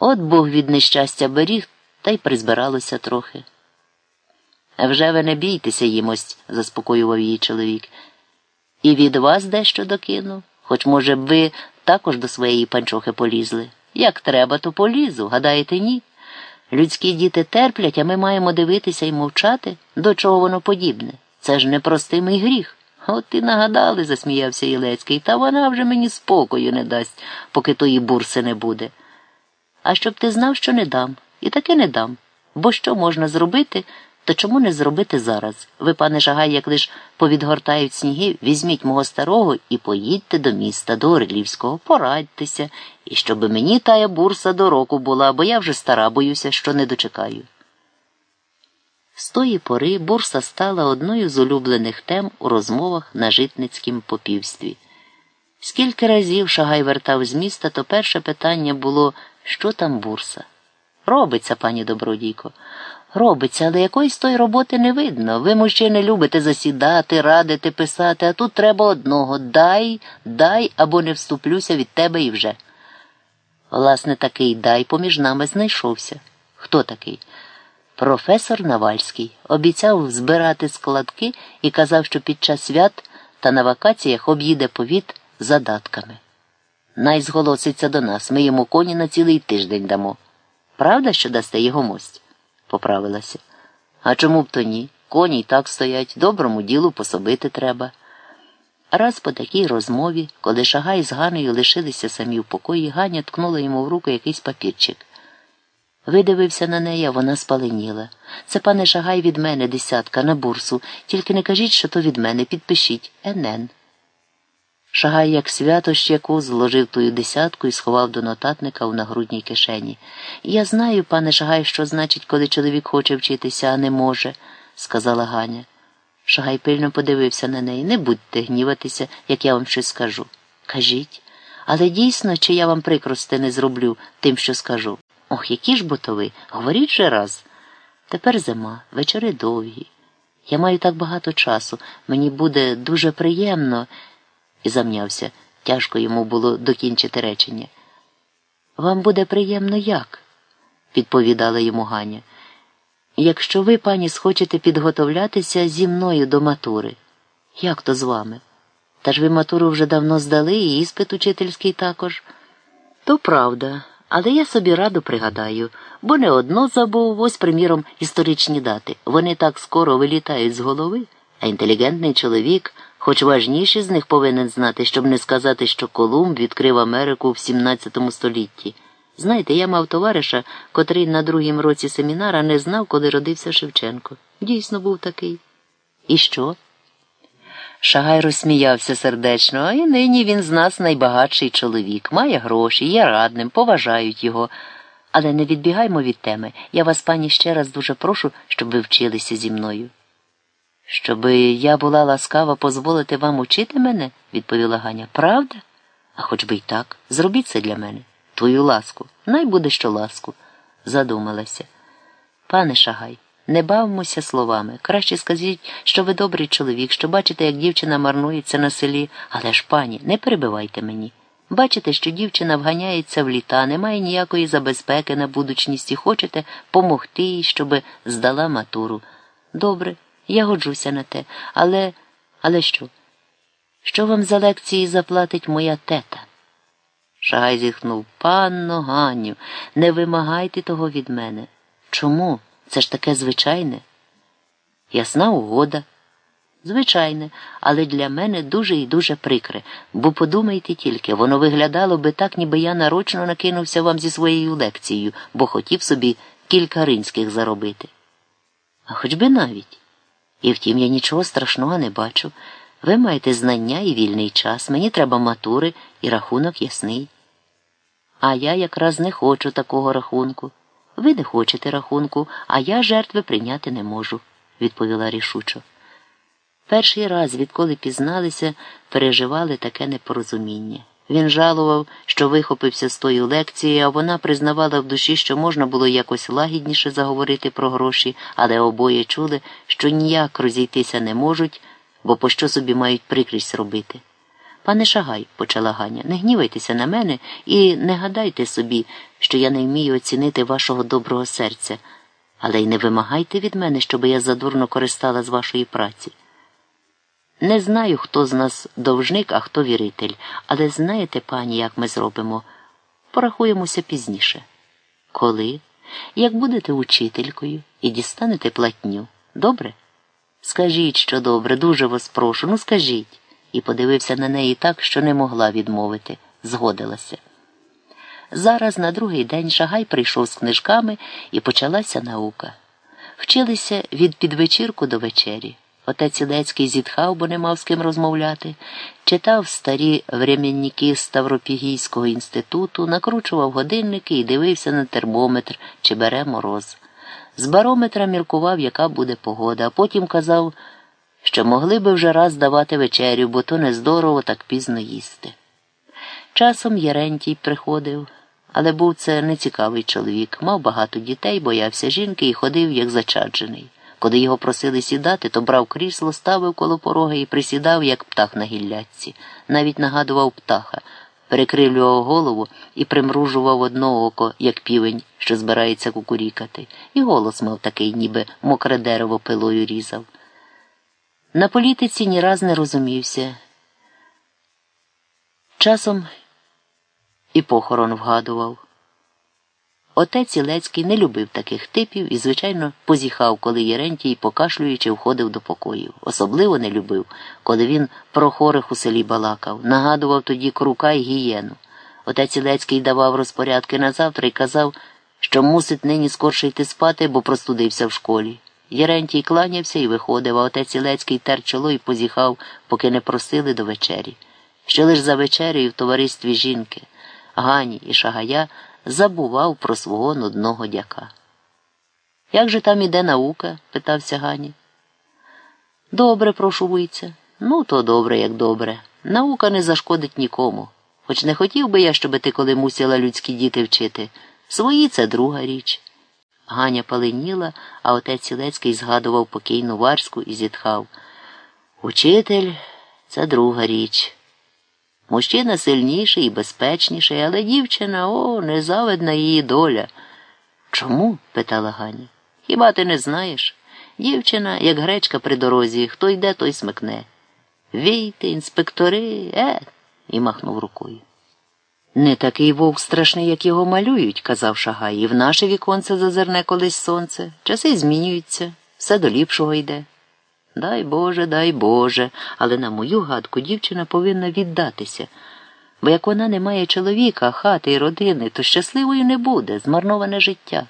От Бог від нещастя беріг, та й призбиралося трохи. Вже ви не бійтеся їмось, заспокоював її чоловік. І від вас дещо докину, хоч, може, ви також до своєї панчохи полізли. Як треба, то полізу, гадаєте, ні? Людські діти терплять, а ми маємо дивитися і мовчати, до чого воно подібне. Це ж непростимий гріх. От і нагадали, засміявся Ілецький, та вона вже мені спокою не дасть, поки тої бурси не буде. А щоб ти знав, що не дам, і таки не дам. Бо що можна зробити, то чому не зробити зараз? Ви, пане Жагай, як лиш повідгортають сніги, візьміть мого старого і поїдьте до міста, до Орлівського, порадьтеся, і щоб мені тая бурса до року була, бо я вже стара, боюся, що не дочекаю. З тої пори бурса стала одною з улюблених тем у розмовах на житницькім попівстві. Скільки разів Шагай вертав з міста, то перше питання було, що там бурса. Робиться, пані добродійко. Робиться, але якоїсь тої роботи не видно. Ви, мужчини, любите засідати, радити, писати, а тут треба одного дай, дай або не вступлюся від тебе і вже. Власне, такий дай поміж нами знайшовся. Хто такий? Професор Навальський обіцяв збирати складки і казав, що під час свят та на вакаціях об'їде повіт задатками. Най зголоситься до нас, ми йому коні на цілий тиждень дамо. Правда, що дасте його мость? поправилася. А чому б то ні? Коні й так стоять, доброму ділу пособити треба. Раз по такій розмові, коли Шагай з Ганею лишилися самі в покої, Ганя ткнула йому в руку якийсь папірчик. Видивився на неї, а вона спаленіла. Це, пане Шагай, від мене десятка на бурсу, тільки не кажіть, що то від мене, підпишіть НН. Шагай, як свято щеку, зложив тую десятку і сховав до нотатника в нагрудній кишені. Я знаю, пане Шагай, що значить, коли чоловік хоче вчитися, а не може, сказала Ганя. Шагай пильно подивився на неї. Не будьте гніватися, як я вам щось скажу. Кажіть, але дійсно, чи я вам прикрости не зроблю тим, що скажу. Ох, які ж бо то ви, говоріть же раз. Тепер зима, вечори довгі. Я маю так багато часу, мені буде дуже приємно і замнявся. Тяжко йому було докінчити речення. Вам буде приємно як? відповідала йому Ганя. Якщо ви, пані, схочете підготовлятися зі мною до матури. Як то з вами? Та ж ви матуру вже давно здали і іспит учительський також. То правда, але я собі раду пригадаю, бо не одно забув, ось, приміром, історичні дати. Вони так скоро вилітають з голови, а інтелігентний чоловік. Хоч важніші з них повинен знати, щоб не сказати, що Колумб відкрив Америку в 17 столітті. Знаєте, я мав товариша, котрий на другім році семінара не знав, коли родився Шевченко. Дійсно був такий. І що? Шагай розсміявся сердечно, а і нині він з нас найбагатший чоловік, має гроші, є радним, поважають його. Але не відбігаймо від теми. Я вас, пані, ще раз дуже прошу, щоб ви вчилися зі мною. Щоби я була ласкава дозволити вам учити мене, відповіла Ганя. Правда? А хоч би й так. Зробіть це для мене. Твою ласку. Най буде що ласку. Задумалася. Пане Шагай, не бавимося словами. Краще скажіть, що ви добрий чоловік, що бачите, як дівчина марнується на селі, але ж, пані, не перебивайте мені. Бачите, що дівчина вганяється в літа, немає ніякої забезпеки на будучність і хочете помогти їй, щоби здала матуру. Добре. Я годжуся на те, але але що? Що вам за лекції заплатить моя тета? Шагай зітхнув панно Ганю, не вимагайте того від мене. Чому? Це ж таке звичайне? Ясна угода. Звичайне, але для мене дуже і дуже прикре, бо подумайте тільки, воно виглядало би так, ніби я нарочно накинувся вам зі своєю лекцією, бо хотів собі кілька ринських заробити. А хоч би навіть. І втім, я нічого страшного не бачу. Ви маєте знання і вільний час, мені треба матури і рахунок ясний. А я якраз не хочу такого рахунку. Ви не хочете рахунку, а я жертви прийняти не можу, відповіла рішучо. Перший раз, відколи пізналися, переживали таке непорозуміння. Він жалував, що вихопився з тої лекції, а вона признавала в душі, що можна було якось лагідніше заговорити про гроші, але обоє чули, що ніяк розійтися не можуть, бо пощо собі мають прикрість робити. Пане Шагай, почала Ганя, не гнівайтеся на мене і не гадайте собі, що я не вмію оцінити вашого доброго серця, але й не вимагайте від мене, щоб я задурно користала з вашої праці. Не знаю, хто з нас довжник, а хто віритель, але знаєте, пані, як ми зробимо? Порахуємося пізніше. Коли? Як будете учителькою і дістанете платню. Добре? Скажіть, що добре, дуже вас прошу, ну скажіть. І подивився на неї так, що не могла відмовити, згодилася. Зараз на другий день Шагай прийшов з книжками і почалася наука. Вчилися від підвечірку до вечері. Отець Ілецький зітхав, бо не мав з ким розмовляти, читав старі временники Ставропігійського інституту, накручував годинники і дивився на термометр, чи бере мороз. З барометра міркував, яка буде погода, а потім казав, що могли би вже раз давати вечерю, бо то нездорово так пізно їсти. Часом Єрентій приходив, але був це нецікавий чоловік, мав багато дітей, боявся жінки і ходив, як зачаджений. Коли його просили сідати, то брав крісло, ставив коло порога і присідав, як птах на гілляці. Навіть нагадував птаха, перекривлював голову і примружував одно око, як півень, що збирається кукурікати, і голос мав такий, ніби мокре дерево пилою різав. На політиці ні раз не розумівся. Часом і похорон вгадував. Отець Ілецький не любив таких типів і, звичайно, позіхав, коли Єрентій, покашлюючи, входив до покоїв. Особливо не любив, коли він про хорих у селі балакав, нагадував тоді крука й гієну. Отець Ілецький давав розпорядки на завтра і казав, що мусить нині скорше йти спати, бо простудився в школі. Єрентій кланявся і виходив, а отець Ілецький тер чоло і позіхав, поки не просили до вечері. Ще лиш за вечерею в товаристві жінки, Гані і Шагая забував про свого нудного дяка. Як же там іде наука? питався Гані. Добре, прошу вийця. Ну, то добре, як добре. Наука не зашкодить нікому. Хоч не хотів би я, щоб ти коли мусила людські діти вчити. Свої це друга річ. Ганя паленіла, а отець Сілецький згадував покійну Варську і зітхав. Учитель це друга річ. Мужчина сильніший і безпечніший, але дівчина, о, незавидна її доля. Чому? питала Ганя. Хіба ти не знаєш? Дівчина, як гречка при дорозі, хто йде, той смикне. Війти, інспектори, е, і махнув рукою. Не такий вовк страшний, як його малюють, казав Шагай, і в наше віконце зазирне колись сонце. Часи змінюються, все до ліпшого йде. Дай Боже, дай Боже, але на мою гадку дівчина повинна віддатися, бо як вона не має чоловіка, хати і родини, то щасливою не буде, змарноване життя.